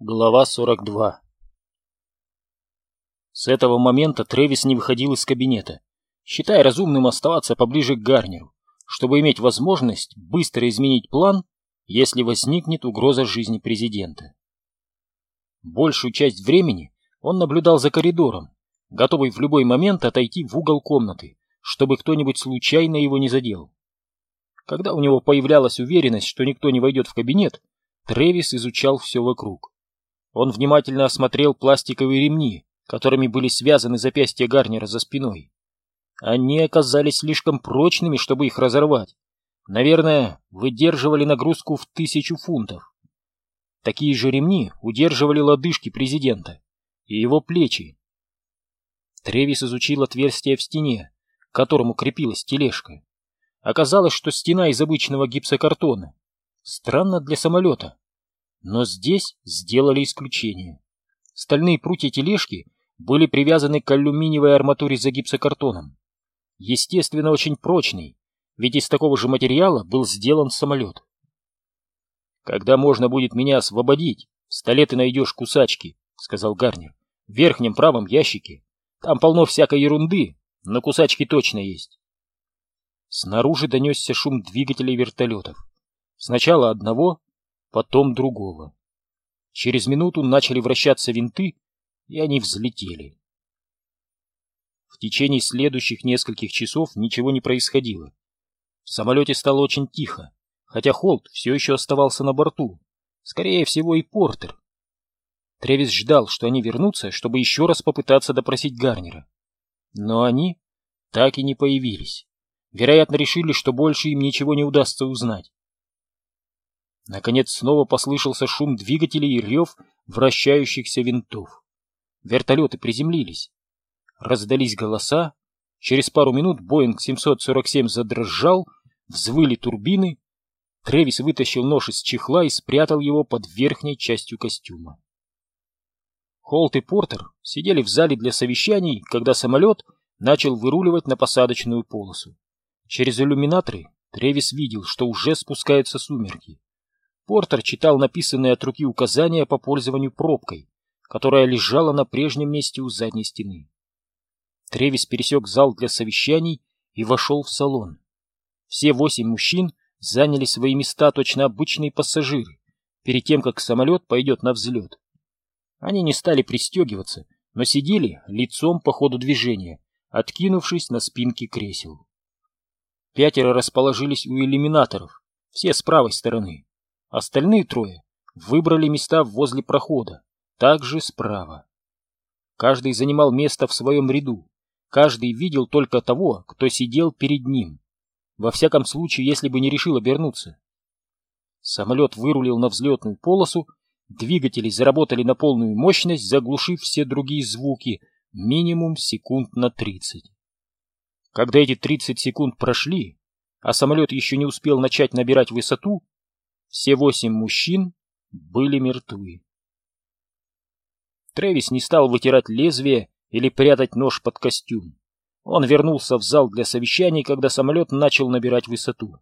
Глава 42 С этого момента Трэвис не выходил из кабинета, считая разумным оставаться поближе к Гарнеру, чтобы иметь возможность быстро изменить план, если возникнет угроза жизни президента. Большую часть времени он наблюдал за коридором, готовый в любой момент отойти в угол комнаты, чтобы кто-нибудь случайно его не задел. Когда у него появлялась уверенность, что никто не войдет в кабинет, Трэвис изучал все вокруг. Он внимательно осмотрел пластиковые ремни, которыми были связаны запястья Гарнера за спиной. Они оказались слишком прочными, чтобы их разорвать. Наверное, выдерживали нагрузку в тысячу фунтов. Такие же ремни удерживали лодыжки президента и его плечи. Тревис изучил отверстие в стене, к которому крепилась тележка. Оказалось, что стена из обычного гипсокартона. Странно для самолета. Но здесь сделали исключение. Стальные прутья тележки были привязаны к алюминиевой арматуре за гипсокартоном. Естественно, очень прочный, ведь из такого же материала был сделан самолет. «Когда можно будет меня освободить, в столе ты найдешь кусачки», — сказал Гарнер. «В верхнем правом ящике. Там полно всякой ерунды, но кусачки точно есть». Снаружи донесся шум двигателей вертолетов. Сначала одного, потом другого. Через минуту начали вращаться винты, и они взлетели. В течение следующих нескольких часов ничего не происходило. В самолете стало очень тихо, хотя Холт все еще оставался на борту. Скорее всего, и Портер. Тревис ждал, что они вернутся, чтобы еще раз попытаться допросить Гарнера. Но они так и не появились. Вероятно, решили, что больше им ничего не удастся узнать. Наконец снова послышался шум двигателей и рев вращающихся винтов. Вертолеты приземлились. Раздались голоса. Через пару минут Боинг 747 задрожал, взвыли турбины. Тревис вытащил нож из чехла и спрятал его под верхней частью костюма. Холт и Портер сидели в зале для совещаний, когда самолет начал выруливать на посадочную полосу. Через иллюминаторы Тревис видел, что уже спускаются сумерки. Портер читал написанные от руки указания по пользованию пробкой, которая лежала на прежнем месте у задней стены. Тревис пересек зал для совещаний и вошел в салон. Все восемь мужчин заняли свои места точно обычные пассажиры, перед тем, как самолет пойдет на взлет. Они не стали пристегиваться, но сидели лицом по ходу движения, откинувшись на спинки кресел. Пятеро расположились у иллюминаторов, все с правой стороны. Остальные трое выбрали места возле прохода, также справа. Каждый занимал место в своем ряду, каждый видел только того, кто сидел перед ним. Во всяком случае, если бы не решил обернуться. Самолет вырулил на взлетную полосу, двигатели заработали на полную мощность, заглушив все другие звуки минимум секунд на 30. Когда эти 30 секунд прошли, а самолет еще не успел начать набирать высоту, все восемь мужчин были мертвы. Трэвис не стал вытирать лезвие или прятать нож под костюм. Он вернулся в зал для совещаний, когда самолет начал набирать высоту.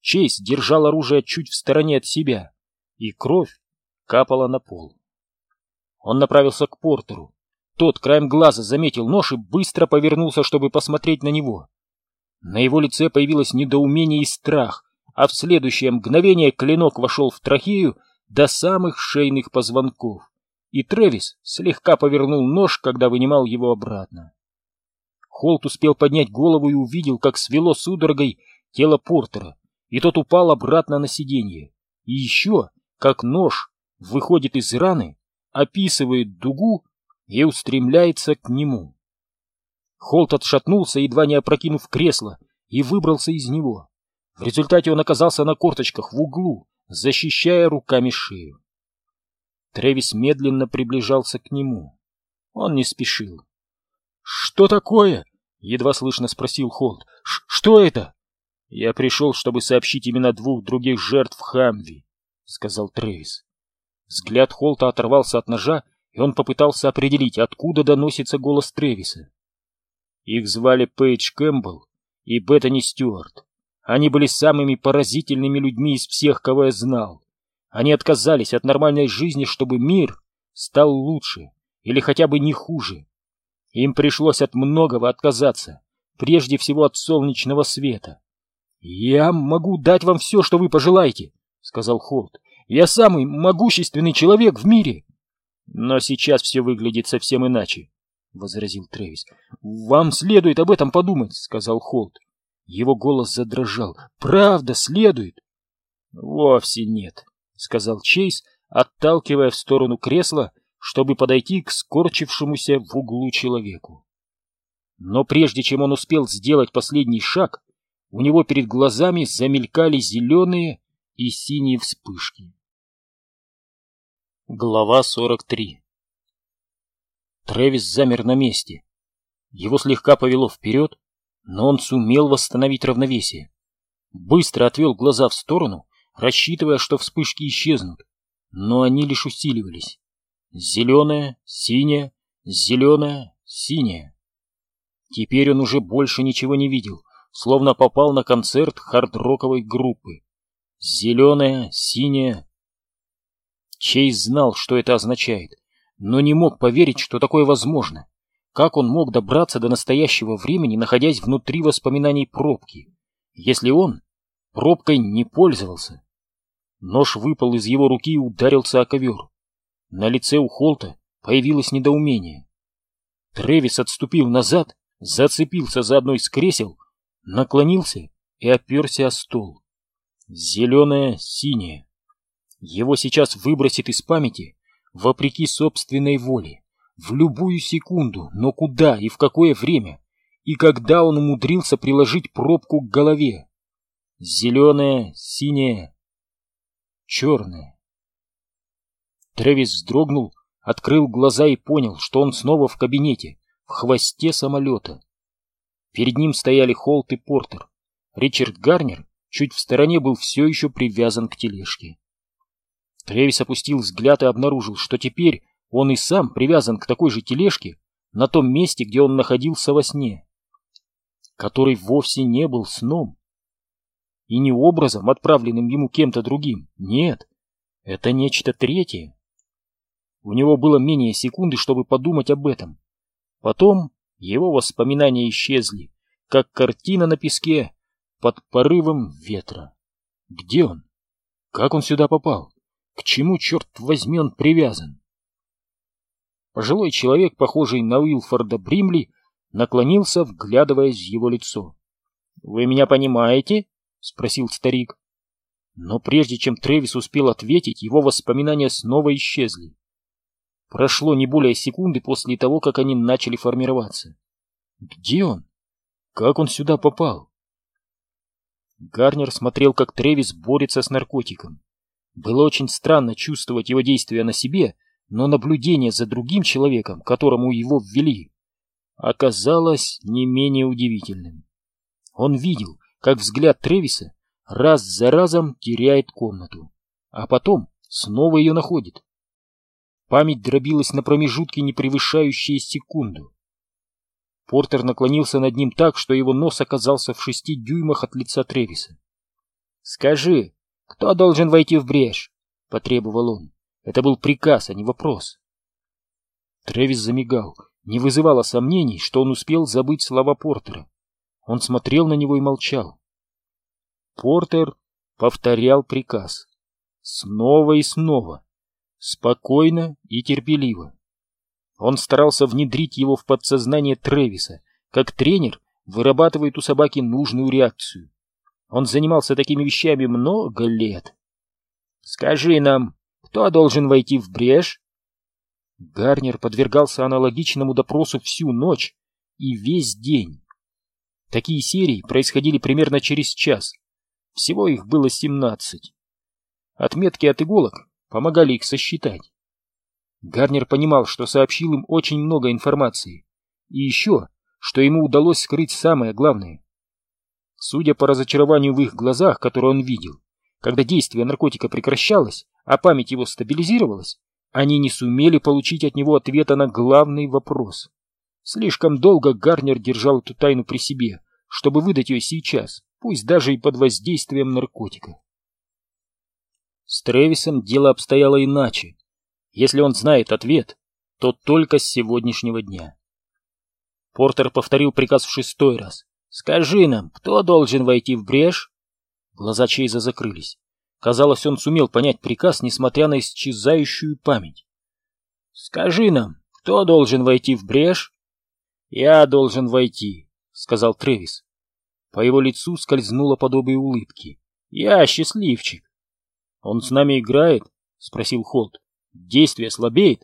Чейз держал оружие чуть в стороне от себя, и кровь капала на пол. Он направился к Портеру. Тот краем глаза заметил нож и быстро повернулся, чтобы посмотреть на него. На его лице появилось недоумение и страх, а в следующее мгновение клинок вошел в трахею до самых шейных позвонков, и Трэвис слегка повернул нож, когда вынимал его обратно. Холт успел поднять голову и увидел, как свело судорогой тело Портера, и тот упал обратно на сиденье. И еще, как нож выходит из раны, описывает дугу и устремляется к нему. Холт отшатнулся, едва не опрокинув кресло, и выбрался из него. В результате он оказался на корточках в углу, защищая руками шею. Тревис медленно приближался к нему. Он не спешил. — Что такое? — едва слышно спросил Холт. — Что это? — Я пришел, чтобы сообщить имена двух других жертв Хамви, — сказал Тревис. Взгляд Холта оторвался от ножа, и он попытался определить, откуда доносится голос Тревиса. Их звали Пейдж Кэмпбелл и Беттани Стюарт. Они были самыми поразительными людьми из всех, кого я знал. Они отказались от нормальной жизни, чтобы мир стал лучше или хотя бы не хуже. Им пришлось от многого отказаться, прежде всего от солнечного света. «Я могу дать вам все, что вы пожелаете», — сказал Холт. «Я самый могущественный человек в мире». «Но сейчас все выглядит совсем иначе», — возразил Трэвис. «Вам следует об этом подумать», — сказал Холт. Его голос задрожал. «Правда, следует». «Вовсе нет», — сказал Чейз, отталкивая в сторону кресла, чтобы подойти к скорчившемуся в углу человеку. Но прежде чем он успел сделать последний шаг, у него перед глазами замелькали зеленые и синие вспышки. Глава 43 Трэвис замер на месте. Его слегка повело вперед, но он сумел восстановить равновесие. Быстро отвел глаза в сторону, рассчитывая, что вспышки исчезнут, но они лишь усиливались. Зеленая, синяя, зеленая, синяя. Теперь он уже больше ничего не видел, словно попал на концерт хард-роковой группы. Зеленая, синяя. Чейз знал, что это означает, но не мог поверить, что такое возможно. Как он мог добраться до настоящего времени, находясь внутри воспоминаний пробки, если он пробкой не пользовался? Нож выпал из его руки и ударился о ковер. На лице у Холта появилось недоумение. Тревис отступил назад, зацепился за одно из кресел, наклонился и оперся о стол. Зеленое, синее. Его сейчас выбросит из памяти, вопреки собственной воле, в любую секунду, но куда и в какое время, и когда он умудрился приложить пробку к голове. Зеленое, синее, черное. Трэвис вздрогнул, открыл глаза и понял, что он снова в кабинете, в хвосте самолета. Перед ним стояли Холт и Портер. Ричард Гарнер чуть в стороне был все еще привязан к тележке. Трэвис опустил взгляд и обнаружил, что теперь он и сам привязан к такой же тележке на том месте, где он находился во сне, который вовсе не был сном. И не образом, отправленным ему кем-то другим, нет, это нечто третье. У него было менее секунды, чтобы подумать об этом. Потом его воспоминания исчезли, как картина на песке под порывом ветра. Где он? Как он сюда попал? К чему, черт возьми, он привязан? Пожилой человек, похожий на Уилфорда Бримли, наклонился, вглядываясь в его лицо. — Вы меня понимаете? — спросил старик. Но прежде чем Трэвис успел ответить, его воспоминания снова исчезли. Прошло не более секунды после того, как они начали формироваться. Где он? Как он сюда попал? Гарнер смотрел, как Тревис борется с наркотиком. Было очень странно чувствовать его действия на себе, но наблюдение за другим человеком, которому его ввели, оказалось не менее удивительным. Он видел, как взгляд Тревиса раз за разом теряет комнату, а потом снова ее находит. Память дробилась на промежутки, не превышающие секунду. Портер наклонился над ним так, что его нос оказался в шести дюймах от лица Тревиса. «Скажи, кто должен войти в брешь?» — потребовал он. Это был приказ, а не вопрос. Тревис замигал. Не вызывало сомнений, что он успел забыть слова Портера. Он смотрел на него и молчал. Портер повторял приказ. Снова и снова спокойно и терпеливо. Он старался внедрить его в подсознание Тревиса, как тренер вырабатывает у собаки нужную реакцию. Он занимался такими вещами много лет. «Скажи нам, кто должен войти в брешь?» Гарнер подвергался аналогичному допросу всю ночь и весь день. Такие серии происходили примерно через час. Всего их было семнадцать. Отметки от иголок помогали их сосчитать. Гарнер понимал, что сообщил им очень много информации, и еще, что ему удалось скрыть самое главное. Судя по разочарованию в их глазах, которое он видел, когда действие наркотика прекращалось, а память его стабилизировалась, они не сумели получить от него ответа на главный вопрос. Слишком долго Гарнер держал эту тайну при себе, чтобы выдать ее сейчас, пусть даже и под воздействием наркотика. С Тревисом дело обстояло иначе. Если он знает ответ, то только с сегодняшнего дня. Портер повторил приказ в шестой раз. «Скажи нам, кто должен войти в брешь?» Глаза Чейза закрылись. Казалось, он сумел понять приказ, несмотря на исчезающую память. «Скажи нам, кто должен войти в брешь?» «Я должен войти», — сказал Тревис. По его лицу скользнуло подобие улыбки. «Я счастливчик». «Он с нами играет?» — спросил Холт. «Действие слабеет?»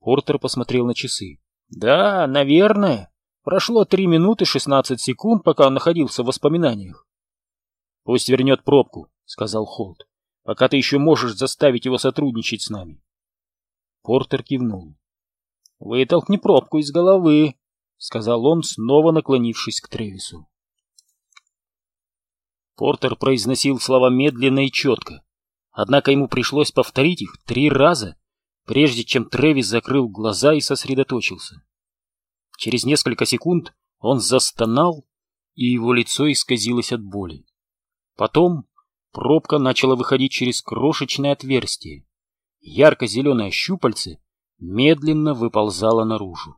Портер посмотрел на часы. «Да, наверное. Прошло три минуты шестнадцать секунд, пока он находился в воспоминаниях». «Пусть вернет пробку», — сказал Холт, — «пока ты еще можешь заставить его сотрудничать с нами». Портер кивнул. «Вытолкни пробку из головы», — сказал он, снова наклонившись к Тревису. Портер произносил слова медленно и четко, однако ему пришлось повторить их три раза, прежде чем Тревис закрыл глаза и сосредоточился. Через несколько секунд он застонал, и его лицо исказилось от боли. Потом пробка начала выходить через крошечное отверстие. Ярко-зеленое щупальце медленно выползало наружу.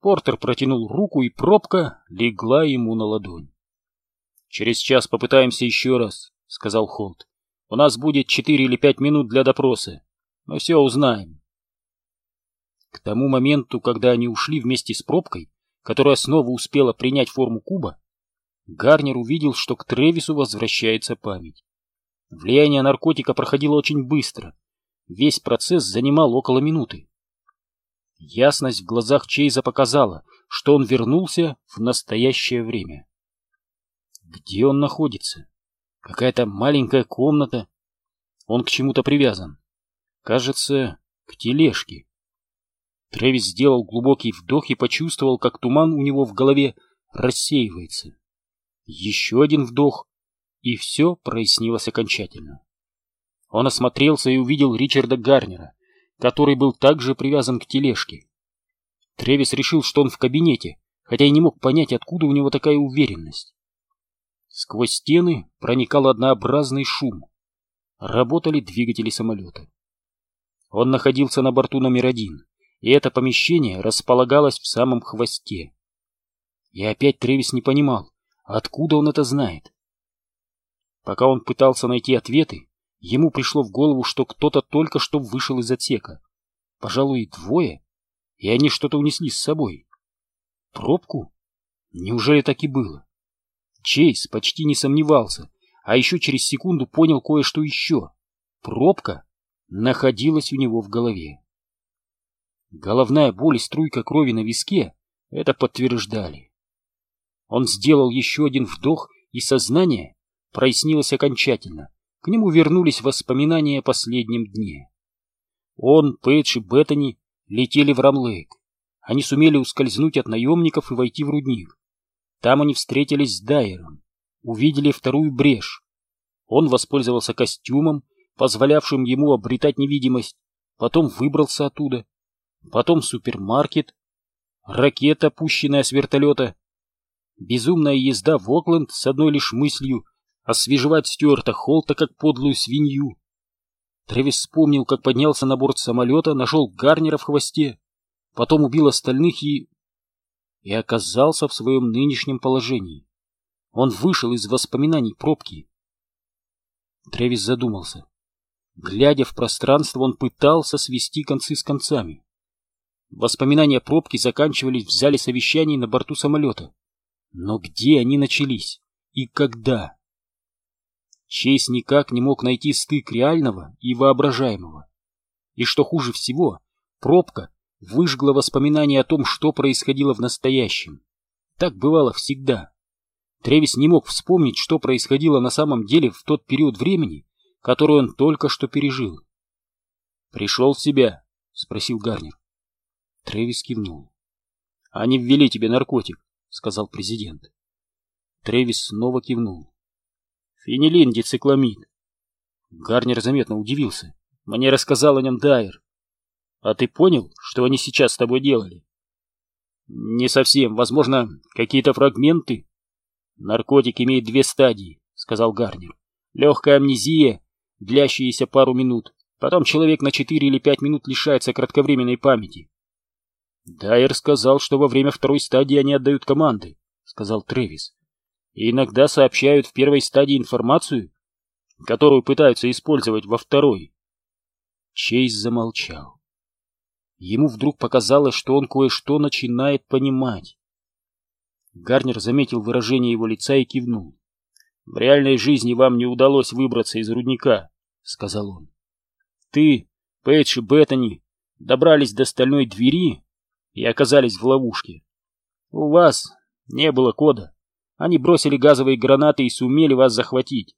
Портер протянул руку, и пробка легла ему на ладонь. «Через час попытаемся еще раз», — сказал Холт. «У нас будет четыре или пять минут для допроса. Мы все узнаем. К тому моменту, когда они ушли вместе с пробкой, которая снова успела принять форму куба, Гарнер увидел, что к Тревису возвращается память. Влияние наркотика проходило очень быстро. Весь процесс занимал около минуты. Ясность в глазах Чейза показала, что он вернулся в настоящее время. Где он находится? Какая-то маленькая комната. Он к чему-то привязан. Кажется, к тележке. Трэвис сделал глубокий вдох и почувствовал, как туман у него в голове рассеивается. Еще один вдох, и все прояснилось окончательно. Он осмотрелся и увидел Ричарда Гарнера, который был также привязан к тележке. Тревис решил, что он в кабинете, хотя и не мог понять, откуда у него такая уверенность. Сквозь стены проникал однообразный шум. Работали двигатели самолета. Он находился на борту номер один, и это помещение располагалось в самом хвосте. И опять Тревис не понимал, откуда он это знает. Пока он пытался найти ответы, ему пришло в голову, что кто-то только что вышел из отсека. Пожалуй, двое, и они что-то унесли с собой. Пробку? Неужели так и было? Чейз почти не сомневался, а еще через секунду понял кое-что еще. Пробка находилась у него в голове. Головная боль и струйка крови на виске это подтверждали. Он сделал еще один вдох, и сознание прояснилось окончательно. К нему вернулись воспоминания о последнем дне. Он, Пэтч и Беттани летели в Рамлейк. Они сумели ускользнуть от наемников и войти в рудник. Там они встретились с Дайером, увидели вторую брешь. Он воспользовался костюмом, позволявшим ему обретать невидимость, потом выбрался оттуда, потом супермаркет, ракета, пущенная с вертолета, безумная езда в Окленд с одной лишь мыслью освежевать Стюарта Холта как подлую свинью. Тревис вспомнил, как поднялся на борт самолета, нашел Гарнера в хвосте, потом убил остальных и... и оказался в своем нынешнем положении. Он вышел из воспоминаний пробки. Тревис задумался. Глядя в пространство, он пытался свести концы с концами. Воспоминания пробки заканчивались в зале совещаний на борту самолета. Но где они начались? И когда? Чейз никак не мог найти стык реального и воображаемого. И что хуже всего, пробка выжгла воспоминания о том, что происходило в настоящем. Так бывало всегда. Тревис не мог вспомнить, что происходило на самом деле в тот период времени, который он только что пережил. «Пришел в себя?» — спросил Гарнер. Трэвис кивнул. «Они ввели тебе наркотик», — сказал президент. Трэвис снова кивнул. «Фенилин, дицикламид». Гарнер заметно удивился. Мне рассказал о нем Дайер. «А ты понял, что они сейчас с тобой делали?» «Не совсем. Возможно, какие-то фрагменты?» «Наркотик имеет две стадии», — сказал Гарнер. «Легкая амнезия длящиеся пару минут. Потом человек на четыре или пять минут лишается кратковременной памяти. Дайер сказал, что во время второй стадии они отдают команды, сказал Трэвис. И иногда сообщают в первой стадии информацию, которую пытаются использовать во второй. Чейз замолчал. Ему вдруг показалось, что он кое-что начинает понимать. Гарнер заметил выражение его лица и кивнул. «В реальной жизни вам не удалось выбраться из рудника», — сказал он. «Ты, Пейдж и Беттани добрались до стальной двери и оказались в ловушке. У вас не было кода. Они бросили газовые гранаты и сумели вас захватить».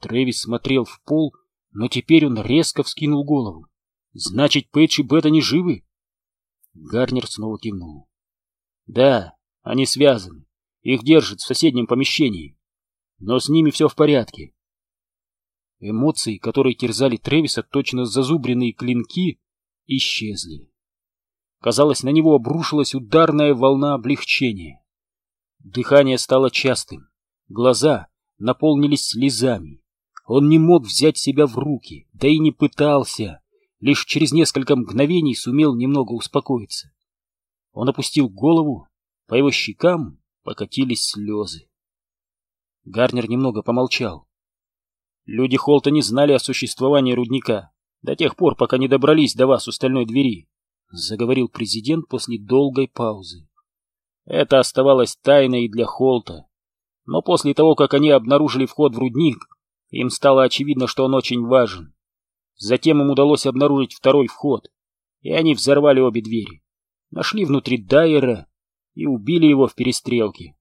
Трэвис смотрел в пол, но теперь он резко вскинул голову. «Значит, Пейдж и Беттани живы?» Гарнер снова кивнул. «Да, они связаны. Их держат в соседнем помещении. Но с ними все в порядке. Эмоции, которые терзали Тревиса, точно зазубренные клинки, исчезли. Казалось, на него обрушилась ударная волна облегчения. Дыхание стало частым, глаза наполнились слезами. Он не мог взять себя в руки, да и не пытался, лишь через несколько мгновений сумел немного успокоиться. Он опустил голову по его щекам покатились слезы. Гарнер немного помолчал. Люди Холта не знали о существовании рудника до тех пор, пока не добрались до вас у стальной двери, заговорил президент после долгой паузы. Это оставалось тайной для Холта. Но после того, как они обнаружили вход в рудник, им стало очевидно, что он очень важен. Затем им удалось обнаружить второй вход, и они взорвали обе двери. Нашли внутри Дайера и убили его в перестрелке.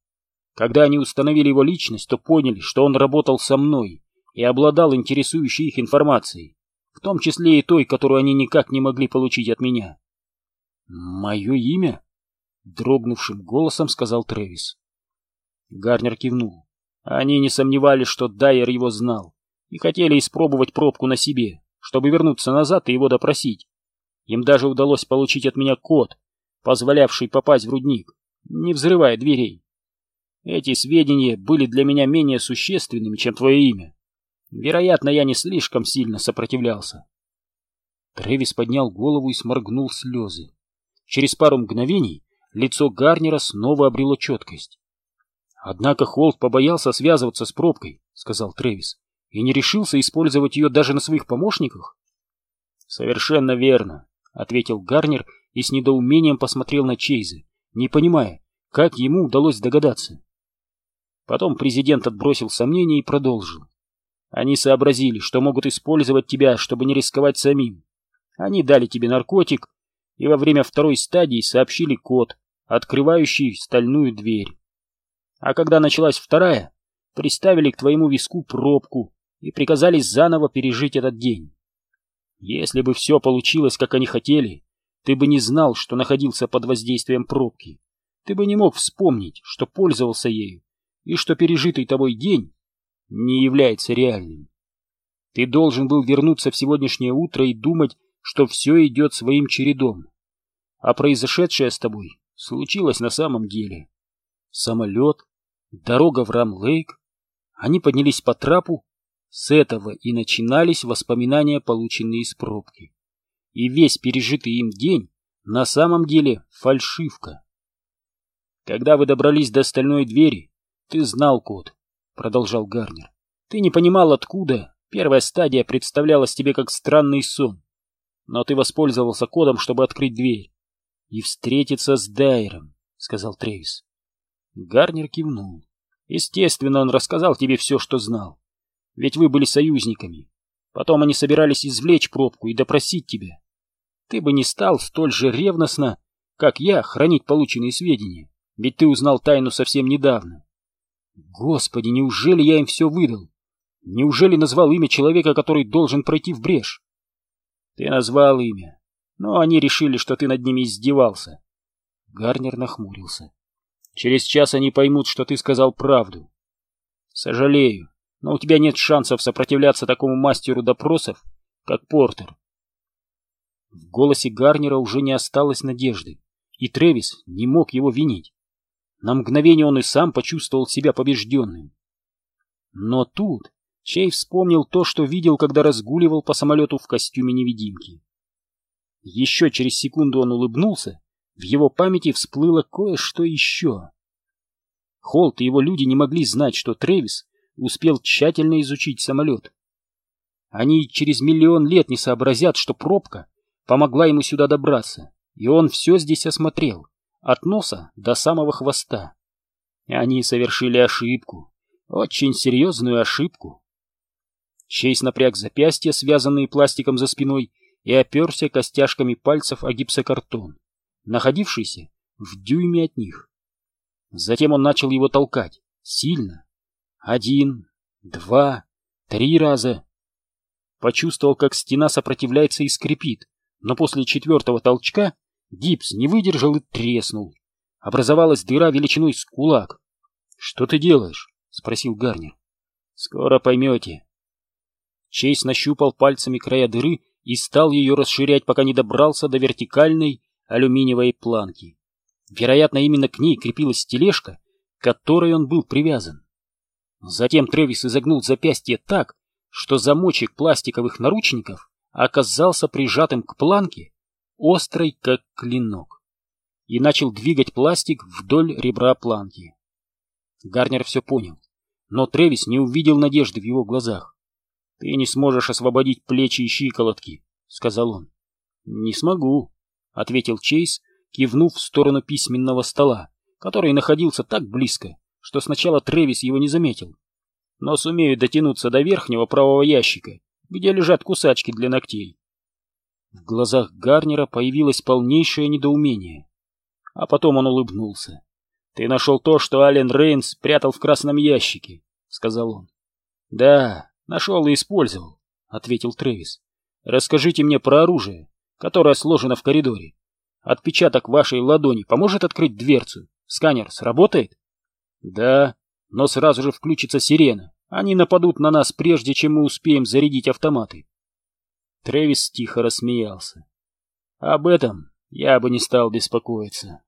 Когда они установили его личность, то поняли, что он работал со мной и обладал интересующей их информацией, в том числе и той, которую они никак не могли получить от меня. «Мое имя?» — дрогнувшим голосом сказал Трэвис. Гарнер кивнул. Они не сомневались, что Дайер его знал, и хотели испробовать пробку на себе, чтобы вернуться назад и его допросить. Им даже удалось получить от меня код, позволявший попасть в рудник не взрывая дверей. Эти сведения были для меня менее существенными, чем твое имя. Вероятно, я не слишком сильно сопротивлялся. Трэвис поднял голову и сморгнул слезы. Через пару мгновений лицо Гарнера снова обрело четкость. «Однако Холт побоялся связываться с пробкой», — сказал Трэвис, — «и не решился использовать ее даже на своих помощниках». «Совершенно верно», — ответил Гарнер и с недоумением посмотрел на Чейза не понимая, как ему удалось догадаться. Потом президент отбросил сомнения и продолжил. Они сообразили, что могут использовать тебя, чтобы не рисковать самим. Они дали тебе наркотик и во время второй стадии сообщили код, открывающий стальную дверь. А когда началась вторая, приставили к твоему виску пробку и приказали заново пережить этот день. Если бы все получилось, как они хотели, ты бы не знал, что находился под воздействием пробки. Ты бы не мог вспомнить, что пользовался ею, и что пережитый тобой день не является реальным. Ты должен был вернуться в сегодняшнее утро и думать, что все идет своим чередом. А произошедшее с тобой случилось на самом деле. Самолет, дорога в Рам-Лейк. Они поднялись по трапу. С этого и начинались воспоминания, полученные из пробки и весь пережитый им день на самом деле фальшивка. Когда вы добрались до стальной двери, ты знал код, продолжал Гарнер. Ты не понимал, откуда первая стадия представлялась тебе как странный сон. Но ты воспользовался кодом, чтобы открыть дверь. И встретиться с Дайером, сказал Трейс. Гарнер кивнул. Естественно, он рассказал тебе все, что знал. Ведь вы были союзниками. Потом они собирались извлечь пробку и допросить тебя. Ты бы не стал столь же ревностно, как я, хранить полученные сведения, ведь ты узнал тайну совсем недавно. Господи, неужели я им все выдал? Неужели назвал имя человека, который должен пройти в брешь? Ты назвал имя, но они решили, что ты над ними издевался. Гарнер нахмурился. Через час они поймут, что ты сказал правду. Сожалею, но у тебя нет шансов сопротивляться такому мастеру допросов, как Портер. В голосе Гарнера уже не осталось надежды, и Тревис не мог его винить. На мгновение он и сам почувствовал себя побежденным. Но тут Чей вспомнил то, что видел, когда разгуливал по самолету в костюме невидимки. Еще через секунду он улыбнулся, в его памяти всплыло кое-что еще. Холт и его люди не могли знать, что Трэвис успел тщательно изучить самолет. Они через миллион лет не сообразят, что пробка помогла ему сюда добраться, и он все здесь осмотрел, от носа до самого хвоста. Они совершили ошибку, очень серьезную ошибку. Чейз напряг запястья, связанные пластиком за спиной, и оперся костяшками пальцев о гипсокартон, находившийся в дюйме от них. Затем он начал его толкать, сильно. Один, два, три раза. Почувствовал, как стена сопротивляется и скрипит, но после четвертого толчка гипс не выдержал и треснул. Образовалась дыра величиной с кулак. — Что ты делаешь? — спросил Гарнер. — Скоро поймете. Чейз нащупал пальцами края дыры и стал ее расширять, пока не добрался до вертикальной алюминиевой планки. Вероятно, именно к ней крепилась тележка, к которой он был привязан. Затем Трэвис изогнул запястье так, что замочек пластиковых наручников оказался прижатым к планке, острой как клинок, и начал двигать пластик вдоль ребра планки. Гарнер все понял, но Трэвис не увидел надежды в его глазах. «Ты не сможешь освободить плечи и щиколотки», — сказал он. «Не смогу», — ответил Чейз, кивнув в сторону письменного стола, который находился так близко, что сначала Трэвис его не заметил. «Но сумею дотянуться до верхнего правого ящика, где лежат кусачки для ногтей». В глазах Гарнера появилось полнейшее недоумение. А потом он улыбнулся. «Ты нашел то, что Ален Рейнс прятал в красном ящике», — сказал он. «Да, Нашел и использовал, ответил Трэвис. Расскажите мне про оружие, которое сложено в коридоре. Отпечаток вашей ладони поможет открыть дверцу? Сканер сработает? Да, но сразу же включится сирена. Они нападут на нас, прежде чем мы успеем зарядить автоматы. Трэвис тихо рассмеялся. Об этом я бы не стал беспокоиться.